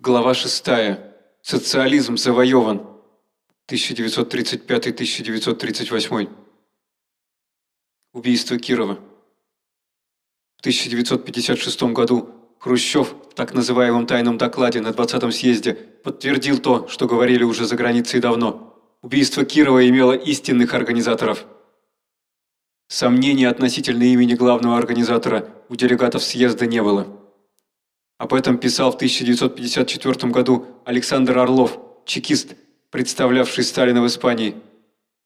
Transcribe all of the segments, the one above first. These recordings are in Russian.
Глава 6. Социализм завоеван. 1935-1938. Убийство Кирова. В 1956 году Хрущев в так называемом тайном докладе на 20-м съезде подтвердил то, что говорили уже за границей давно. Убийство Кирова имело истинных организаторов. Сомнений относительно имени главного организатора у делегатов съезда не было. Об этом писал в 1954 году Александр Орлов, чекист, представлявший Сталина в Испании.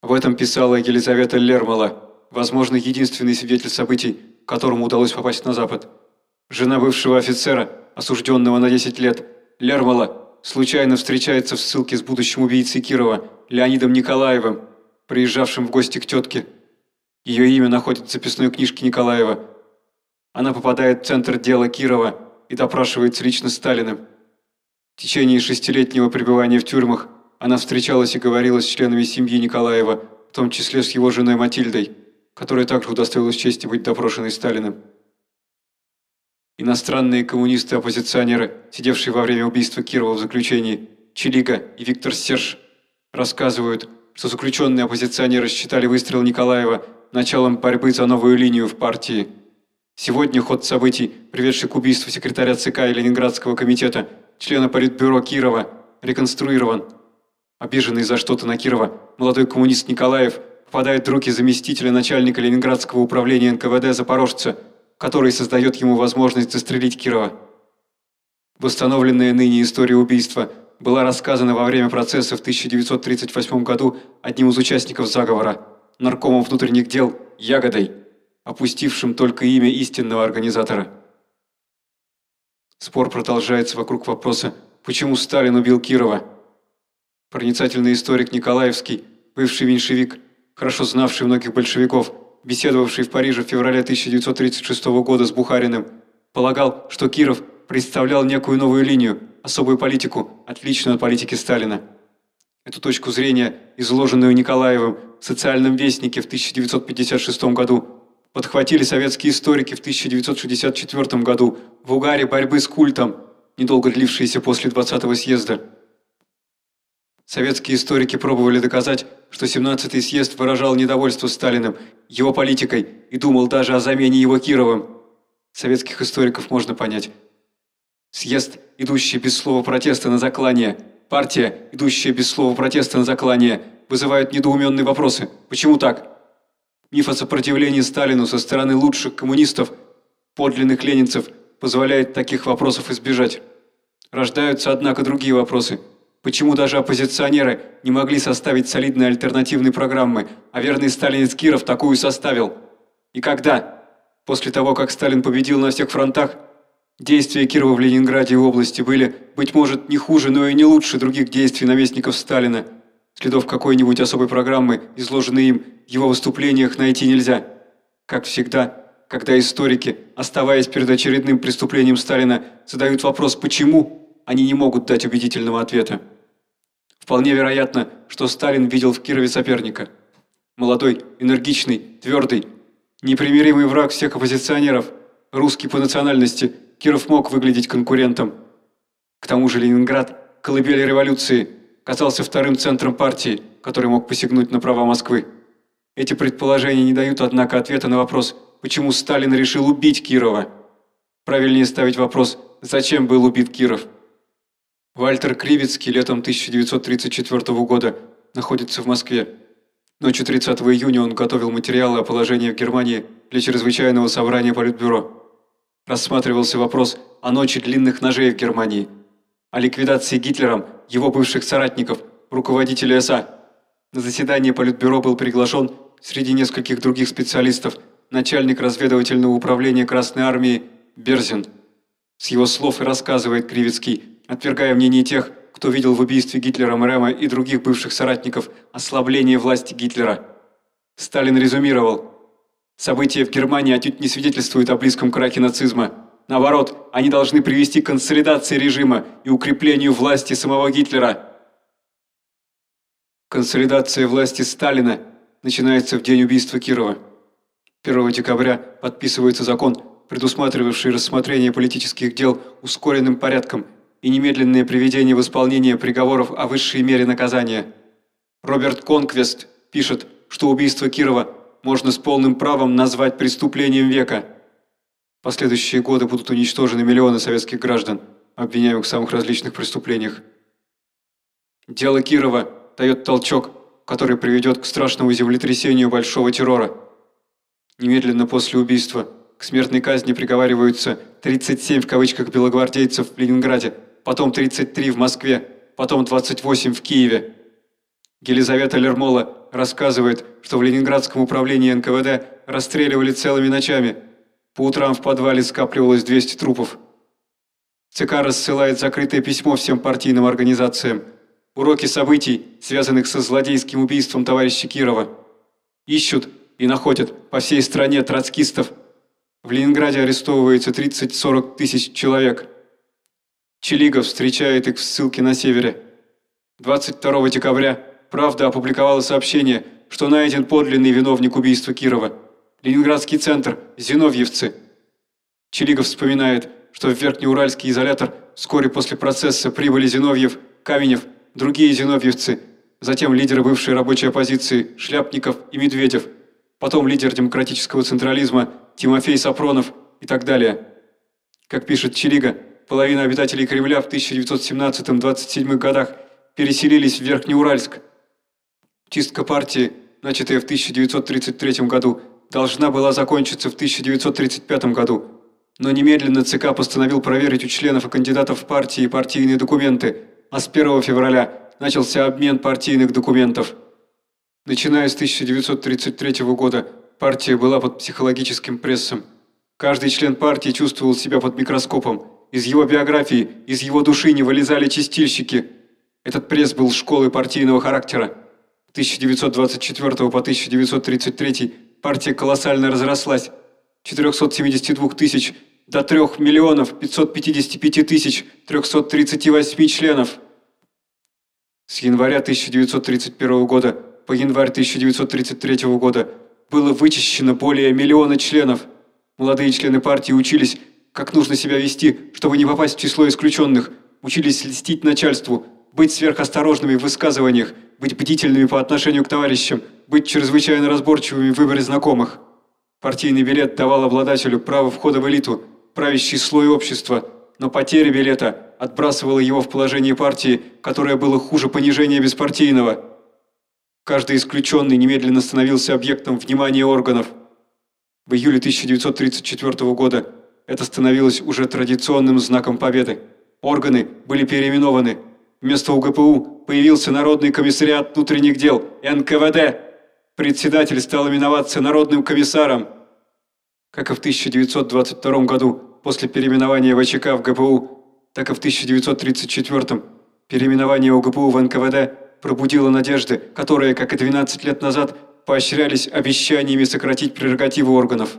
Об этом писала Елизавета Лермала, возможно, единственный свидетель событий, которому удалось попасть на Запад. Жена бывшего офицера, осужденного на 10 лет, Лермала, случайно встречается в ссылке с будущим убийцей Кирова, Леонидом Николаевым, приезжавшим в гости к тетке. Ее имя находит в записной книжке Николаева. Она попадает в центр дела Кирова и допрашивается лично Сталиным. В течение шестилетнего пребывания в тюрьмах она встречалась и говорила с членами семьи Николаева, в том числе с его женой Матильдой, которая также удостоилась чести быть допрошенной Сталиным. Иностранные коммунисты-оппозиционеры, сидевшие во время убийства Кирова в заключении, Чилига и Виктор Серж, рассказывают, что заключенные оппозиционеры считали выстрел Николаева началом борьбы за новую линию в партии. Сегодня ход событий, приведший к убийству секретаря ЦК и Ленинградского комитета, члена Политбюро Кирова, реконструирован. Обиженный за что-то на Кирова, молодой коммунист Николаев попадает в руки заместителя начальника Ленинградского управления НКВД Запорожца, который создает ему возможность застрелить Кирова. Восстановленная ныне история убийства была рассказана во время процесса в 1938 году одним из участников заговора, наркомом внутренних дел Ягодой, опустившим только имя истинного организатора. Спор продолжается вокруг вопроса, почему Сталин убил Кирова. Проницательный историк Николаевский, бывший меньшевик, хорошо знавший многих большевиков, беседовавший в Париже в феврале 1936 года с Бухариным, полагал, что Киров представлял некую новую линию, особую политику, отличную от политики Сталина. Эту точку зрения, изложенную Николаевым в «Социальном вестнике» в 1956 году, подхватили советские историки в 1964 году в угаре борьбы с культом, недолго длившейся после 20-го съезда. Советские историки пробовали доказать, что 17-й съезд выражал недовольство Сталиным, его политикой и думал даже о замене его Кировым. Советских историков можно понять. Съезд, идущий без слова протеста на заклание, партия, идущая без слова протеста на заклание, вызывают недоуменные вопросы. Почему так? Миф о сопротивлении Сталину со стороны лучших коммунистов, подлинных ленинцев, позволяет таких вопросов избежать. Рождаются, однако, другие вопросы – Почему даже оппозиционеры не могли составить солидные альтернативные программы, а верный сталинец Киров такую составил? И когда? После того, как Сталин победил на всех фронтах, действия Кирова в Ленинграде и области были, быть может, не хуже, но и не лучше других действий наместников Сталина. Следов какой-нибудь особой программы, изложенной им в его выступлениях, найти нельзя. Как всегда, когда историки, оставаясь перед очередным преступлением Сталина, задают вопрос «почему?», они не могут дать убедительного ответа. Вполне вероятно, что Сталин видел в Кирове соперника. Молодой, энергичный, твердый, непримиримый враг всех оппозиционеров, русский по национальности, Киров мог выглядеть конкурентом. К тому же Ленинград, колыбель революции, казался вторым центром партии, который мог посягнуть на права Москвы. Эти предположения не дают, однако, ответа на вопрос, почему Сталин решил убить Кирова. Правильнее ставить вопрос, зачем был убит Киров. Вальтер Кривицкий летом 1934 года находится в Москве. Ночью 30 июня он готовил материалы о положении в Германии для чрезвычайного собрания Политбюро. Рассматривался вопрос о ночи длинных ножей в Германии, о ликвидации Гитлером его бывших соратников, руководителя СА. На заседание Политбюро был приглашен среди нескольких других специалистов начальник разведывательного управления Красной Армии Берзин. С его слов и рассказывает Кривицкий – отвергая мнение тех, кто видел в убийстве Гитлера Мрема и других бывших соратников ослабление власти Гитлера. Сталин резюмировал. События в Германии отнюдь не свидетельствуют о близком краке нацизма. Наоборот, они должны привести к консолидации режима и укреплению власти самого Гитлера. Консолидация власти Сталина начинается в день убийства Кирова. 1 декабря подписывается закон, предусматривавший рассмотрение политических дел ускоренным порядком – и немедленное приведение в исполнение приговоров о высшей мере наказания. Роберт Конквест пишет, что убийство Кирова можно с полным правом назвать преступлением века. Последующие годы будут уничтожены миллионы советских граждан, обвиняемых в самых различных преступлениях. Дело Кирова дает толчок, который приведет к страшному землетрясению большого террора. Немедленно после убийства к смертной казни приговариваются 37 в кавычках белогвардейцев в Ленинграде, потом 33 в Москве, потом 28 в Киеве. Елизавета Лермола рассказывает, что в Ленинградском управлении НКВД расстреливали целыми ночами. По утрам в подвале скапливалось 200 трупов. ЦК рассылает закрытое письмо всем партийным организациям. Уроки событий, связанных со злодейским убийством товарища Кирова. Ищут и находят по всей стране троцкистов. В Ленинграде арестовывается 30-40 тысяч человек. Челигов встречает их в ссылке на севере. 22 декабря «Правда» опубликовала сообщение, что найден подлинный виновник убийства Кирова. Ленинградский центр, Зиновьевцы. Челигов вспоминает, что в Верхнеуральский изолятор вскоре после процесса прибыли Зиновьев, Каменев, другие зиновьевцы, затем лидеры бывшей рабочей оппозиции Шляпников и Медведев, потом лидер демократического централизма Тимофей Сапронов и так далее. Как пишет Челига, половина обитателей Кремля в 1917-27 годах переселились в Верхнеуральск. Чистка партии, начатая в 1933 году, должна была закончиться в 1935 году, но немедленно ЦК постановил проверить у членов и кандидатов партии партийные документы, а с 1 февраля начался обмен партийных документов. Начиная с 1933 года партия была под психологическим прессом. Каждый член партии чувствовал себя под микроскопом. Из его биографии, из его души не вылезали чистильщики. Этот пресс был школой партийного характера. С 1924 по 1933 партия колоссально разрослась. 472 тысяч до 3 миллионов 555 тысяч 338 членов. С января 1931 года по январь 1933 года было вычищено более миллиона членов. Молодые члены партии учились, как нужно себя вести, чтобы не попасть в число исключенных, учились льстить начальству, быть сверхосторожными в высказываниях, быть бдительными по отношению к товарищам, быть чрезвычайно разборчивыми в выборе знакомых. Партийный билет давал обладателю право входа в элиту, правящий слой общества, но потеря билета отбрасывала его в положение партии, которое было хуже понижения беспартийного. Каждый исключенный немедленно становился объектом внимания органов. В июле 1934 года это становилось уже традиционным знаком победы. Органы были переименованы. Вместо УГПУ появился Народный комиссариат внутренних дел, НКВД. Председатель стал именоваться Народным комиссаром. Как и в 1922 году, после переименования ВЧК в ГПУ, так и в 1934 переименование УГПУ в НКВД пробудило надежды, которые, как и 12 лет назад, поощрялись обещаниями сократить прерогативы органов.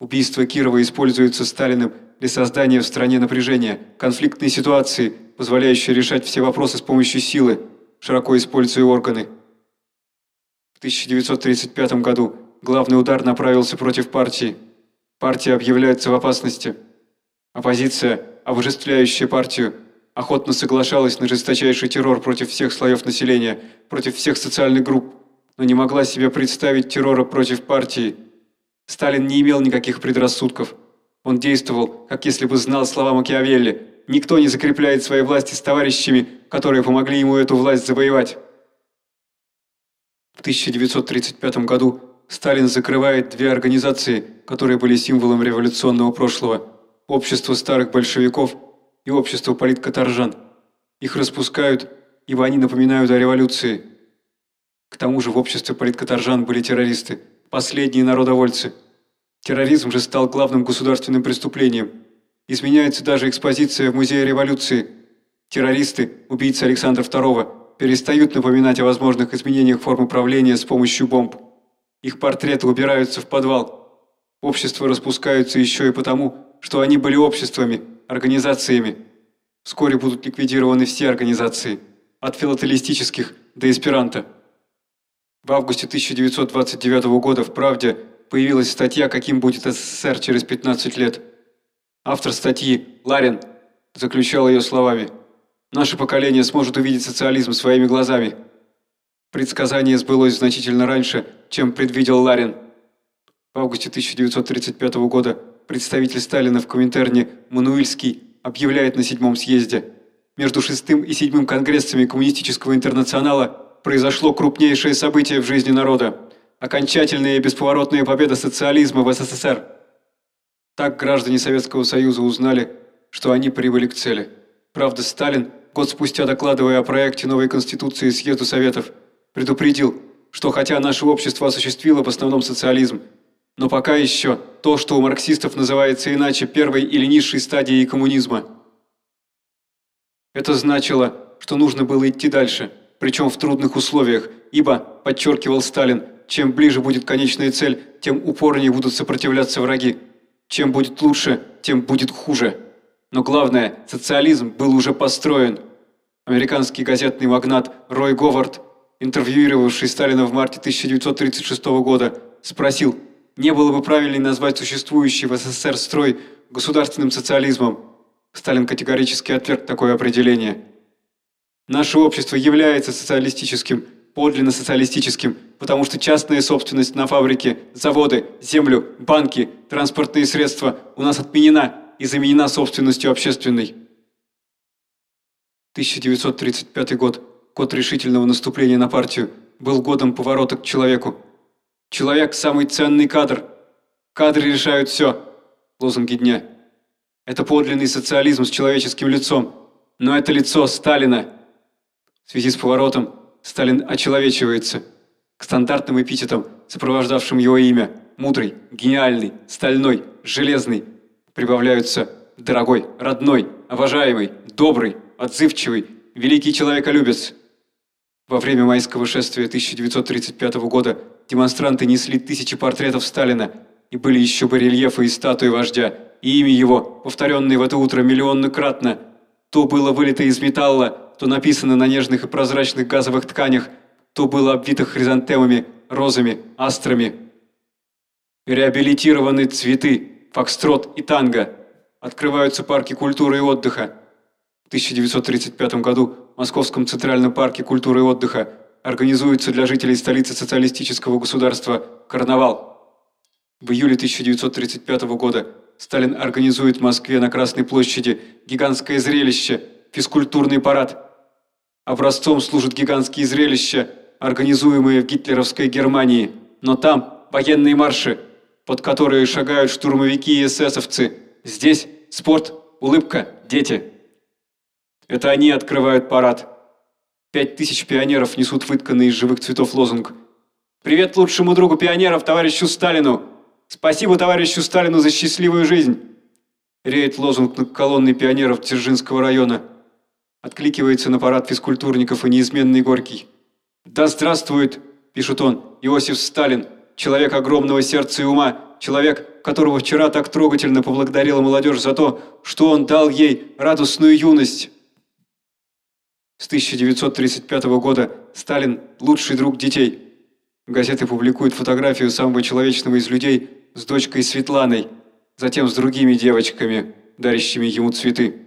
Убийство Кирова используется Сталиным для создания в стране напряжения, конфликтной ситуации, позволяющей решать все вопросы с помощью силы, широко используя органы. В 1935 году главный удар направился против партии. Партия объявляется в опасности. Оппозиция, обожествляющая партию, охотно соглашалась на жесточайший террор против всех слоев населения, против всех социальных групп, но не могла себе представить террора против партии. Сталин не имел никаких предрассудков. Он действовал, как если бы знал слова Макиавелли. Никто не закрепляет своей власти с товарищами, которые помогли ему эту власть завоевать. В 1935 году Сталин закрывает две организации, которые были символом революционного прошлого – Общество старых большевиков и Общество политкоторжан. Их распускают, ибо они напоминают о революции. К тому же в Обществе политкоторжан были террористы, последние народовольцы. Терроризм же стал главным государственным преступлением. Изменяется даже экспозиция в Музее революции. Террористы, убийцы Александра II, перестают напоминать о возможных изменениях формы правления с помощью бомб. Их портреты убираются в подвал. Общества распускаются еще и потому, что они были обществами, организациями. Вскоре будут ликвидированы все организации, от филателистических до эсперанто. В августе 1929 года в «Правде» появилась статья «Каким будет СССР через 15 лет». Автор статьи Ларин заключал ее словами. «Наше поколение сможет увидеть социализм своими глазами». Предсказание сбылось значительно раньше, чем предвидел Ларин. В августе 1935 года представитель Сталина в Коминтерне Мануильский объявляет на седьмом съезде. Между шестым и седьмым конгрессами Коммунистического интернационала произошло крупнейшее событие в жизни народа – окончательная и бесповоротная победа социализма в СССР. Так граждане Советского Союза узнали, что они прибыли к цели. Правда, Сталин, год спустя докладывая о проекте новой Конституции Съезду Советов, предупредил, что хотя наше общество осуществило в основном социализм, но пока еще то, что у марксистов называется иначе первой или низшей стадией коммунизма. Это значило, что нужно было идти дальше, причем в трудных условиях, ибо, подчеркивал Сталин, чем ближе будет конечная цель, тем упорнее будут сопротивляться враги. Чем будет лучше, тем будет хуже. Но главное, социализм был уже построен. Американский газетный магнат Рой Говард, интервьюировавший Сталина в марте 1936 года, спросил, не было бы правильнее назвать существующий в СССР строй государственным социализмом. Сталин категорически отверг такое определение. Наше общество является социалистическим, подлинно социалистическим, потому что частная собственность на фабрики, заводы, землю, банки, транспортные средства у нас отменена и заменена собственностью общественной. 1935 год, год решительного наступления на партию, был годом поворота к человеку. Человек – самый ценный кадр. Кадры решают все. Лозунги дня. Это подлинный социализм с человеческим лицом. Но это лицо Сталина. В связи с поворотом Сталин очеловечивается. К стандартным эпитетам, сопровождавшим его имя «мудрый», «гениальный», «стальной», «железный» прибавляются «дорогой», «родной», «обожаемый», «добрый», «отзывчивый», «великий человеколюбец». Во время майского шествия 1935 года демонстранты несли тысячи портретов Сталина, и были еще барельефы и статуи вождя, и имя его, повторенное в это утро миллионнократно, то было вылито из металла, то написано на нежных и прозрачных газовых тканях, то было обвито хризантемами, розами, астрами. Реабилитированы цветы, фокстрот и танго. Открываются парки культуры и отдыха. В 1935 году в Московском Центральном парке культуры и отдыха организуется для жителей столицы социалистического государства карнавал. В июле 1935 года Сталин организует в Москве на Красной площади гигантское зрелище – физкультурный парад – Образцом служат гигантские зрелища, организуемые в гитлеровской Германии. Но там военные марши, под которые шагают штурмовики и эсэсовцы. Здесь спорт, улыбка, дети. Это они открывают парад. Пять тысяч пионеров несут вытканный из живых цветов лозунг. «Привет лучшему другу пионеров, товарищу Сталину! Спасибо товарищу Сталину за счастливую жизнь!» Реет лозунг над колонной пионеров Дзержинского района – Откликивается на парад физкультурников и неизменный Горький. «Да здравствует!» – пишет он. «Иосиф Сталин, человек огромного сердца и ума, человек, которого вчера так трогательно поблагодарила молодежь за то, что он дал ей радостную юность». С 1935 года Сталин – лучший друг детей. Газеты публикуют фотографию самого человечного из людей с дочкой Светланой, затем с другими девочками, дарящими ему цветы.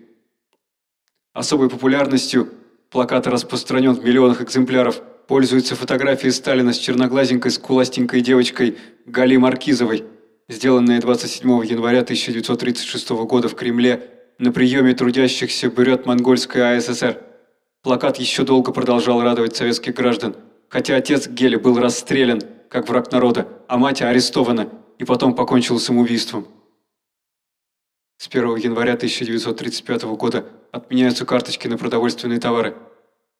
Особой популярностью плакат распространен в миллионах экземпляров. Пользуются фотографии Сталина с черноглазенькой скуластенькой девочкой Гали Маркизовой, сделанная 27 января 1936 года в Кремле на приеме трудящихся берет Монгольская АССР. Плакат еще долго продолжал радовать советских граждан, хотя отец Гели был расстрелян, как враг народа, а мать арестована и потом покончила самоубийством. С 1 января 1935 года отменяются карточки на продовольственные товары,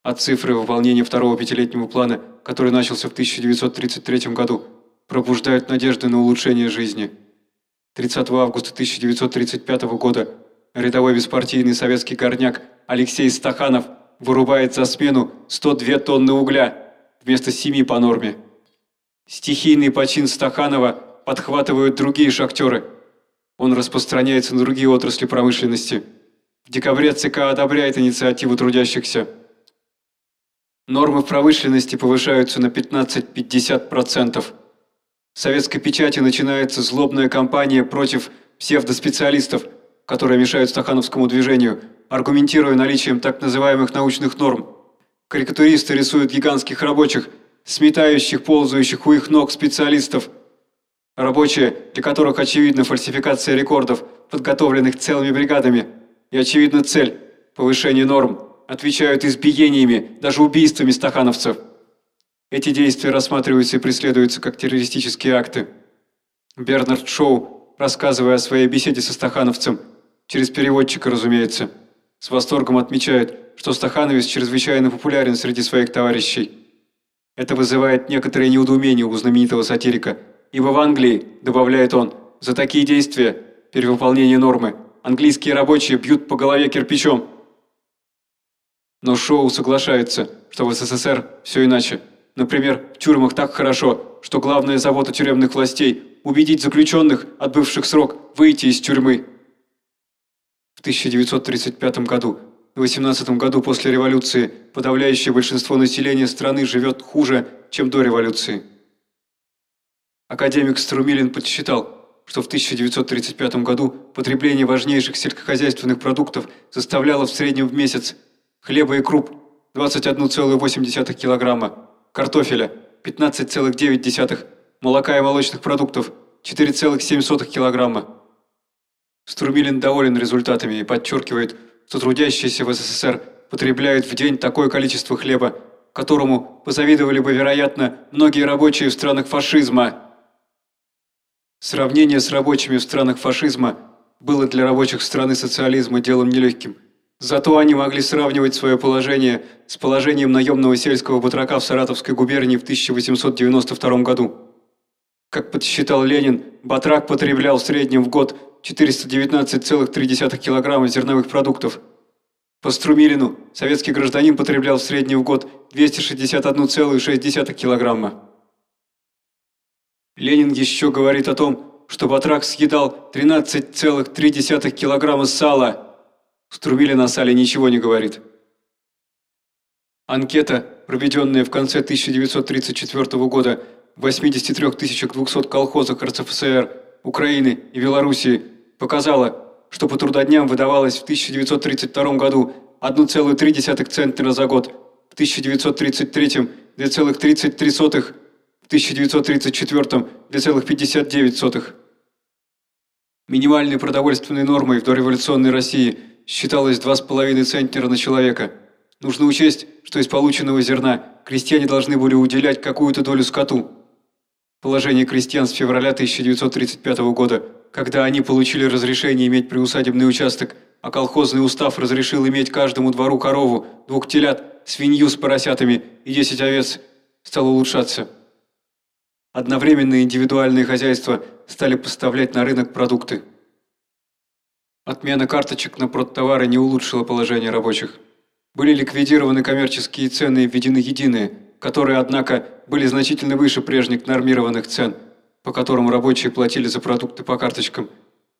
а цифры выполнения второго пятилетнего плана, который начался в 1933 году, пробуждают надежды на улучшение жизни. 30 августа 1935 года рядовой беспартийный советский горняк Алексей Стаханов вырубает за смену 102 тонны угля вместо 7 по норме. Стихийный почин Стаханова подхватывают другие шахтеры – он распространяется на другие отрасли промышленности. В декабре ЦК одобряет инициативу трудящихся. Нормы в промышленности повышаются на 15-50%. В советской печати начинается злобная кампания против псевдоспециалистов, которые мешают стахановскому движению, аргументируя наличием так называемых научных норм. Карикатуристы рисуют гигантских рабочих, сметающих, ползающих у их ног специалистов. Рабочие, для которых очевидна фальсификация рекордов, подготовленных целыми бригадами, и очевидна цель – повышение норм, отвечают избиениями, даже убийствами стахановцев. Эти действия рассматриваются и преследуются как террористические акты. Бернард Шоу, рассказывая о своей беседе со стахановцем, через переводчика, разумеется, с восторгом отмечает, что стахановец чрезвычайно популярен среди своих товарищей. Это вызывает некоторое неудоумение у знаменитого сатирика, ибо в Англии, добавляет он, за такие действия, перевыполнение нормы, английские рабочие бьют по голове кирпичом. Но Шоу соглашается, что в СССР все иначе. Например, в тюрьмах так хорошо, что главная забота тюремных властей – убедить заключенных, отбывших срок, выйти из тюрьмы. В 1935 году, в 18 году после революции, подавляющее большинство населения страны живет хуже, чем до революции. Академик Струмилин подсчитал, что в 1935 году потребление важнейших сельскохозяйственных продуктов составляло в среднем в месяц хлеба и круп 21,8 килограмма, картофеля 15,9, молока и молочных продуктов 4,7 килограмма. Струмилин доволен результатами и подчеркивает, что трудящиеся в СССР потребляют в день такое количество хлеба, которому позавидовали бы, вероятно, многие рабочие в странах фашизма. Сравнение с рабочими в странах фашизма было для рабочих страны социализма делом нелегким – Зато они могли сравнивать свое положение с положением наемного сельского батрака в Саратовской губернии в 1892 году. Как подсчитал Ленин, батрак потреблял в среднем в год 419,3 килограмма зерновых продуктов. По Струмилину советский гражданин потреблял в среднем в год 261,6 килограмма. Ленин еще говорит о том, что батрак съедал 13,3 килограмма сала – Струмили на сале ничего не говорит. Анкета, проведенная в конце 1934 года в 83 200 колхозах РСФСР, Украины и Белоруссии, показала, что по трудодням выдавалось в 1932 году 1,3 центнера за год, в 1933 – 2,33, в 1934 – 2,59. Минимальной продовольственной нормой в дореволюционной России – считалось 2,5 центнера на человека. Нужно учесть, что из полученного зерна крестьяне должны были уделять какую-то долю скоту. Положение крестьян с февраля 1935 года, когда они получили разрешение иметь приусадебный участок, а колхозный устав разрешил иметь каждому двору корову, двух телят, свинью с поросятами и 10 овец, стало улучшаться. Одновременно индивидуальные хозяйства стали поставлять на рынок продукты. Отмена карточек на продтовары не улучшила положение рабочих. Были ликвидированы коммерческие цены и введены единые, которые, однако, были значительно выше прежних нормированных цен, по которым рабочие платили за продукты по карточкам.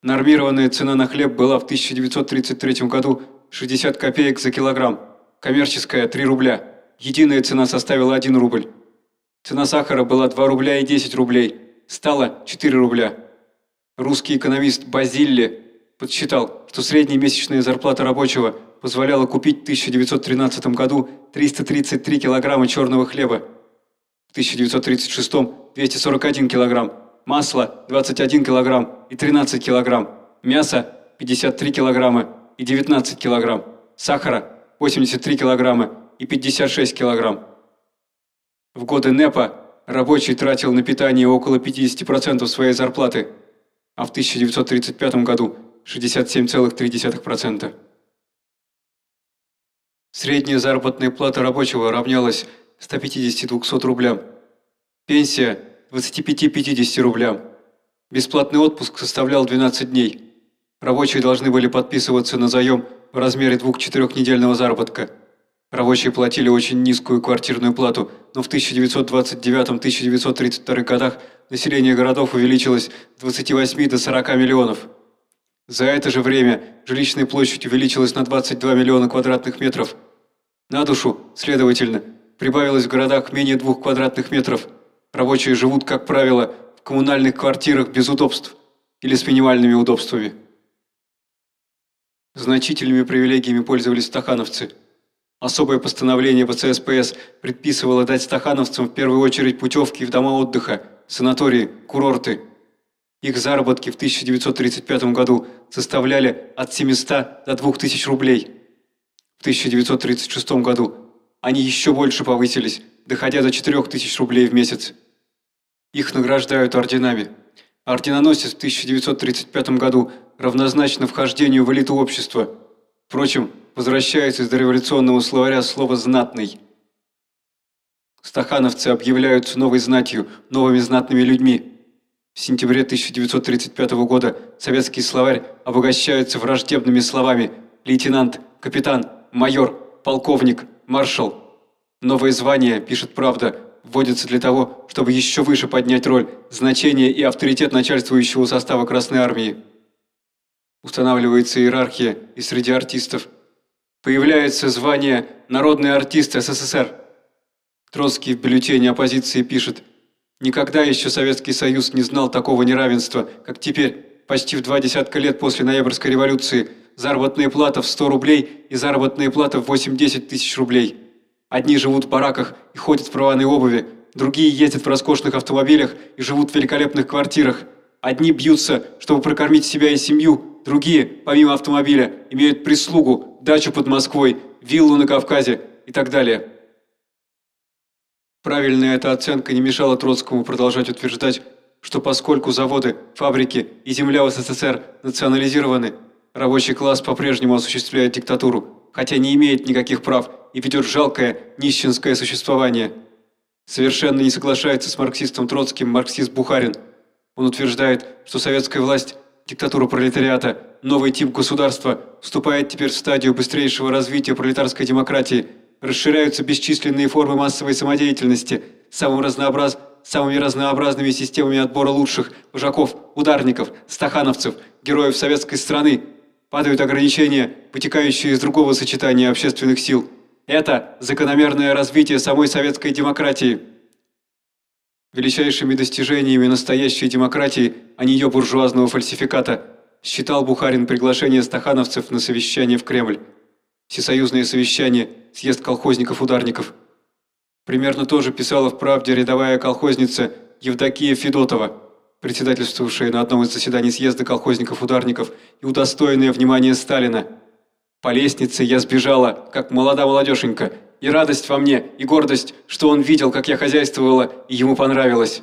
Нормированная цена на хлеб была в 1933 году 60 копеек за килограмм, коммерческая – 3 рубля, единая цена составила 1 рубль. Цена сахара была 2 рубля и 10 рублей, стала 4 рубля. Русский экономист Базилли подсчитал, что средняя месячная зарплата рабочего позволяла купить в 1913 году 333 килограмма черного хлеба, в 1936 – 241 килограмм, масла – 21 килограмм и 13 килограмм, мясо – 53 килограмма и 19 килограмм, сахара – 83 килограмма и 56 килограмм. В годы НЭПа рабочий тратил на питание около 50% своей зарплаты, а в 1935 году – 67,3%. Средняя заработная плата рабочего равнялась 150-200 рублям. Пенсия – 25-50 рублям. Бесплатный отпуск составлял 12 дней. Рабочие должны были подписываться на заем в размере 2-4-недельного заработка. Рабочие платили очень низкую квартирную плату, но в 1929-1932 годах население городов увеличилось с 28 до 40 миллионов. За это же время жилищная площадь увеличилась на 22 миллиона квадратных метров. На душу, следовательно, прибавилось в городах менее двух квадратных метров. Рабочие живут, как правило, в коммунальных квартирах без удобств или с минимальными удобствами. Значительными привилегиями пользовались стахановцы. Особое постановление ВЦСПС предписывало дать стахановцам в первую очередь путевки в дома отдыха, санатории, курорты. Их заработки в 1935 году составляли от 700 до 2000 рублей. В 1936 году они еще больше повысились, доходя до 4000 рублей в месяц. Их награждают орденами. Орденоносец в 1935 году равнозначно вхождению в элиту общества. Впрочем, возвращается из дореволюционного словаря слово «знатный». Стахановцы объявляются новой знатью, новыми знатными людьми. В сентябре 1935 года советский словарь обогащается враждебными словами «лейтенант», «капитан», «майор», «полковник», «маршал». Новое звание, пишет «Правда», вводится для того, чтобы еще выше поднять роль, значение и авторитет начальствующего состава Красной Армии. Устанавливается иерархия и среди артистов. Появляется звание «Народный артист СССР». Троцкий в бюллетене оппозиции пишет «Никогда еще Советский Союз не знал такого неравенства, как теперь, почти в два десятка лет после Ноябрьской революции, заработная плата в 100 рублей и заработная плата в 8-10 тысяч рублей». Одни живут в бараках и ходят в рваной обуви, другие ездят в роскошных автомобилях и живут в великолепных квартирах. Одни бьются, чтобы прокормить себя и семью, другие, помимо автомобиля, имеют прислугу, дачу под Москвой, виллу на Кавказе и так далее. Правильная эта оценка не мешала Троцкому продолжать утверждать, что поскольку заводы, фабрики и земля в СССР национализированы, рабочий класс по-прежнему осуществляет диктатуру, хотя не имеет никаких прав и ведет жалкое, нищенское существование. Совершенно не соглашается с марксистом Троцким марксист Бухарин. Он утверждает, что советская власть, диктатура пролетариата, новый тип государства вступает теперь в стадию быстрейшего развития пролетарской демократии, расширяются бесчисленные формы массовой самодеятельности, самым разнообраз... самыми разнообразными системами отбора лучших, вожаков, ударников, стахановцев, героев советской страны, падают ограничения, вытекающие из другого сочетания общественных сил – это закономерное развитие самой советской демократии. Величайшими достижениями настоящей демократии, а не ее буржуазного фальсификата, считал Бухарин приглашение стахановцев на совещание в Кремль. Всесоюзное совещание, съезд колхозников-ударников. Примерно тоже писала в «Правде» рядовая колхозница Евдокия Федотова, председательствовавшая на одном из заседаний съезда колхозников-ударников и удостоенная внимания Сталина – по лестнице я сбежала, как молода молодеженька, и радость во мне, и гордость, что он видел, как я хозяйствовала, и ему понравилось.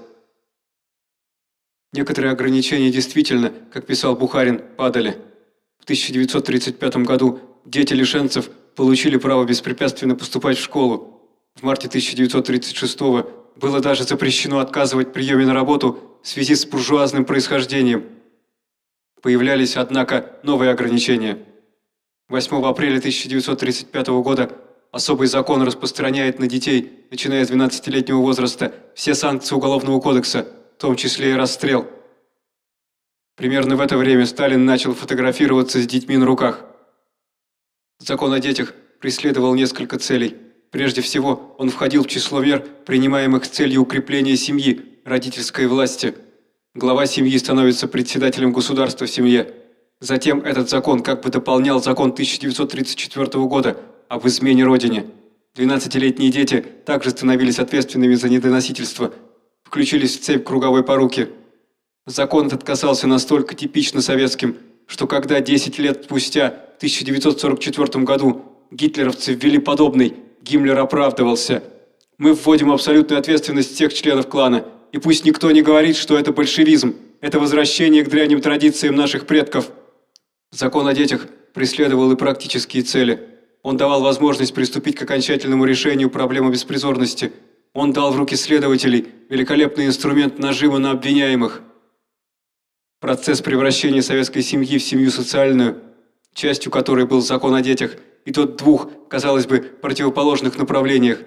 Некоторые ограничения действительно, как писал Бухарин, падали. В 1935 году дети лишенцев получили право беспрепятственно поступать в школу. В марте 1936 было даже запрещено отказывать приеме на работу в связи с буржуазным происхождением. Появлялись, однако, новые ограничения – 8 апреля 1935 года особый закон распространяет на детей, начиная с 12-летнего возраста, все санкции Уголовного кодекса, в том числе и расстрел. Примерно в это время Сталин начал фотографироваться с детьми на руках. Закон о детях преследовал несколько целей. Прежде всего, он входил в число мер, принимаемых с целью укрепления семьи, родительской власти. Глава семьи становится председателем государства в семье – Затем этот закон как бы дополнял закон 1934 года об измене Родине. 12-летние дети также становились ответственными за недоносительство, включились в цепь круговой поруки. Закон этот касался настолько типично советским, что когда 10 лет спустя, в 1944 году, гитлеровцы ввели подобный, Гиммлер оправдывался. «Мы вводим абсолютную ответственность всех членов клана, и пусть никто не говорит, что это большевизм, это возвращение к древним традициям наших предков». Закон о детях преследовал и практические цели. Он давал возможность приступить к окончательному решению проблемы беспризорности. Он дал в руки следователей великолепный инструмент нажима на обвиняемых. Процесс превращения советской семьи в семью социальную, частью которой был закон о детях, и тот двух, казалось бы, противоположных направлениях.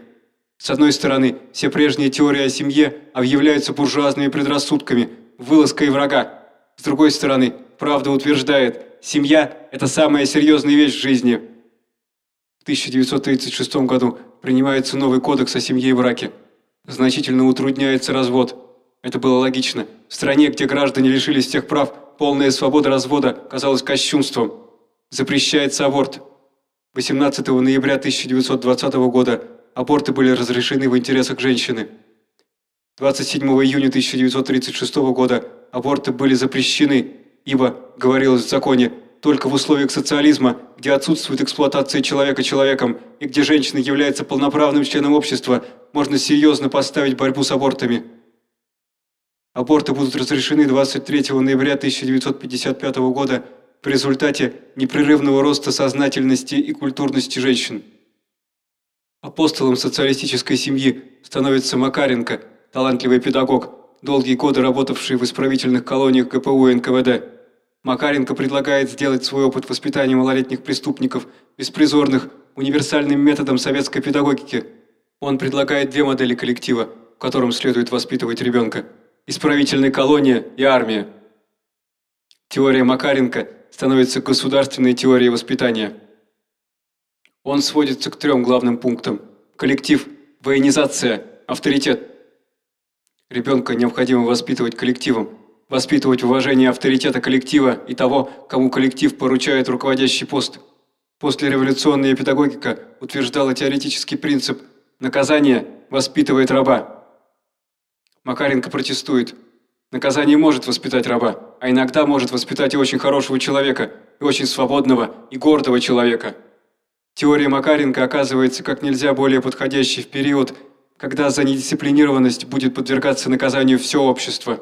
С одной стороны, все прежние теории о семье объявляются буржуазными предрассудками, вылазкой врага. С другой стороны, правда утверждает – семья – это самая серьезная вещь в жизни. В 1936 году принимается новый кодекс о семье и браке. Значительно утрудняется развод. Это было логично. В стране, где граждане лишились тех прав, полная свобода развода казалась кощунством. Запрещается аборт. 18 ноября 1920 года аборты были разрешены в интересах женщины. 27 июня 1936 года аборты были запрещены, ибо, говорилось в законе, только в условиях социализма, где отсутствует эксплуатация человека человеком и где женщина является полноправным членом общества, можно серьезно поставить борьбу с абортами. Аборты будут разрешены 23 ноября 1955 года в результате непрерывного роста сознательности и культурности женщин. Апостолом социалистической семьи становится Макаренко, талантливый педагог, долгие годы работавший в исправительных колониях ГПУ и НКВД. Макаренко предлагает сделать свой опыт воспитания малолетних преступников, беспризорных, универсальным методом советской педагогики. Он предлагает две модели коллектива, в котором следует воспитывать ребенка – исправительная колония и армия. Теория Макаренко становится государственной теорией воспитания. Он сводится к трем главным пунктам – коллектив, военизация, авторитет. Ребенка необходимо воспитывать коллективом, воспитывать уважение авторитета коллектива и того, кому коллектив поручает руководящий пост. Послереволюционная педагогика утверждала теоретический принцип «наказание воспитывает раба». Макаренко протестует. Наказание может воспитать раба, а иногда может воспитать и очень хорошего человека, и очень свободного и гордого человека. Теория Макаренко оказывается как нельзя более подходящей в период, когда за недисциплинированность будет подвергаться наказанию все общество.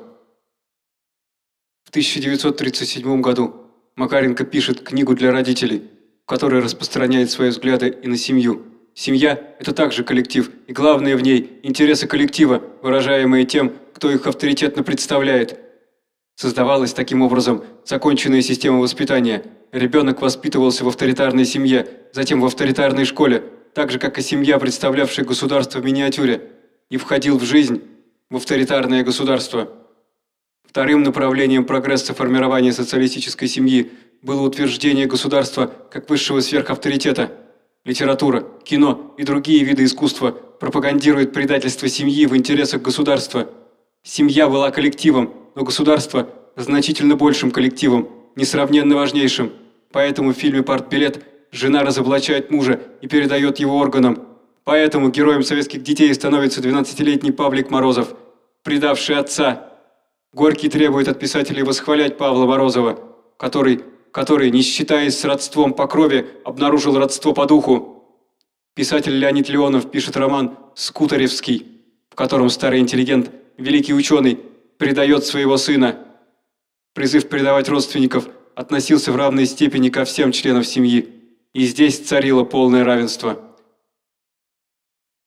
В 1937 году Макаренко пишет книгу для родителей, в которой распространяет свои взгляды и на семью. Семья – это также коллектив, и главное в ней – интересы коллектива, выражаемые тем, кто их авторитетно представляет. Создавалась таким образом законченная система воспитания. Ребенок воспитывался в авторитарной семье, затем в авторитарной школе – так же, как и семья, представлявшая государство в миниатюре, и входил в жизнь, в авторитарное государство. Вторым направлением прогресса формирования социалистической семьи было утверждение государства как высшего сверхавторитета. Литература, кино и другие виды искусства пропагандируют предательство семьи в интересах государства. Семья была коллективом, но государство – значительно большим коллективом, несравненно важнейшим. Поэтому в фильме «Партбилет» Жена разоблачает мужа и передает его органам. Поэтому героем советских детей становится 12-летний Павлик Морозов, предавший отца. Горький требует от писателей восхвалять Павла Морозова, который, который, не считаясь с родством по крови, обнаружил родство по духу. Писатель Леонид Леонов пишет роман «Скуторевский», в котором старый интеллигент, великий ученый, предает своего сына. Призыв предавать родственников относился в равной степени ко всем членам семьи. И здесь царило полное равенство.